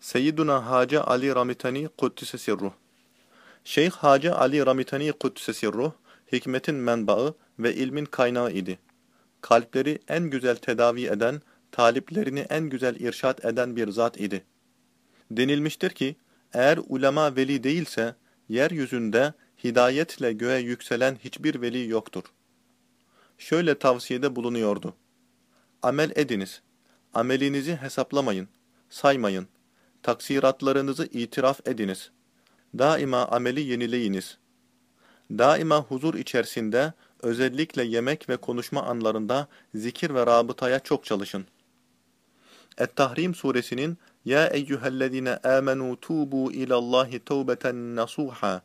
Seyyiduna Hacı Ali Ramitani Kuddise Sirruh Şeyh Hacı Ali Ramitani Kuddise Sirruh, hikmetin menbaı ve ilmin kaynağı idi. Kalpleri en güzel tedavi eden, taliplerini en güzel irşat eden bir zat idi. Denilmiştir ki, eğer ulema veli değilse, yeryüzünde hidayetle göğe yükselen hiçbir veli yoktur. Şöyle tavsiyede bulunuyordu. Amel ediniz. Amelinizi hesaplamayın, saymayın. Taksiratlarınızı itiraf ediniz. Daima ameli yenileyiniz. Daima huzur içerisinde, özellikle yemek ve konuşma anlarında zikir ve rabıtaya çok çalışın. Et-Tahrim suresinin Ya eyyühellezine amenu tubu ilallahi tevbeten nasuha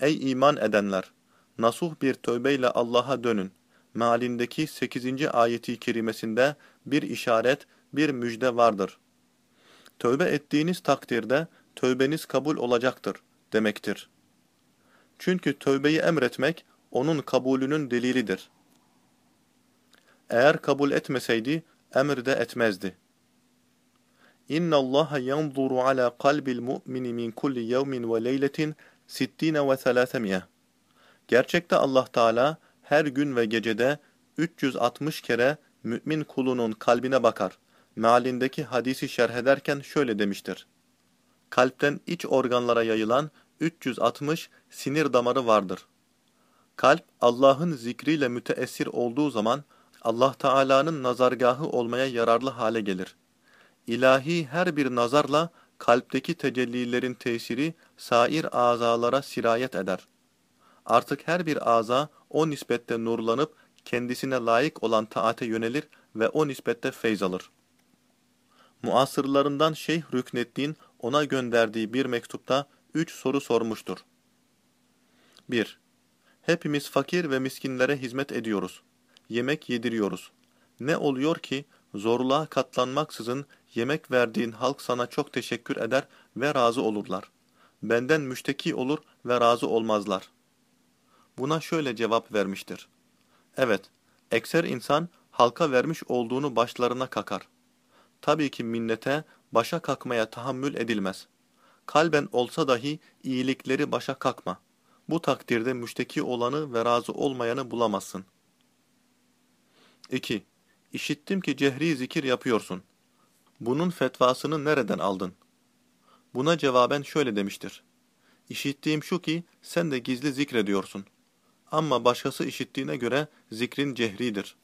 Ey iman edenler! Nasuh bir tövbeyle Allah'a dönün. Mealindeki 8. ayeti kerimesinde bir işaret, bir müjde vardır. Tövbe ettiğiniz takdirde tövbeniz kabul olacaktır demektir. Çünkü tövbeyi emretmek onun kabulünün delilidir. Eğer kabul etmeseydi emir de etmezdi. İnna Allaha yanzuru ala kalbil mu'mini min kulli yevmin ve leyletin sittine ve selâsemiye. Gerçekte Allah Teala her gün ve gecede 360 kere mümin kulunun kalbine bakar. Mealindeki hadisi şerh ederken şöyle demiştir. Kalpten iç organlara yayılan 360 sinir damarı vardır. Kalp Allah'ın zikriyle müteessir olduğu zaman Allah Teala'nın nazargahı olmaya yararlı hale gelir. İlahi her bir nazarla kalpteki tecellilerin tesiri sair azalara sirayet eder. Artık her bir aza o nispette nurlanıp kendisine layık olan taate yönelir ve o nispette feyz alır. Muasırlarından Şeyh Rükneddin ona gönderdiği bir mektupta üç soru sormuştur. 1. Hepimiz fakir ve miskinlere hizmet ediyoruz. Yemek yediriyoruz. Ne oluyor ki zorluğa katlanmaksızın yemek verdiğin halk sana çok teşekkür eder ve razı olurlar. Benden müşteki olur ve razı olmazlar. Buna şöyle cevap vermiştir. Evet, ekser insan halka vermiş olduğunu başlarına kakar. Tabii ki minnete, başa kakmaya tahammül edilmez. Kalben olsa dahi iyilikleri başa kakma. Bu takdirde müşteki olanı ve razı olmayanı bulamazsın. 2. İşittim ki cehri zikir yapıyorsun. Bunun fetvasını nereden aldın? Buna cevaben şöyle demiştir. İşittiğim şu ki sen de gizli zikrediyorsun. Ama başkası işittiğine göre zikrin cehridir.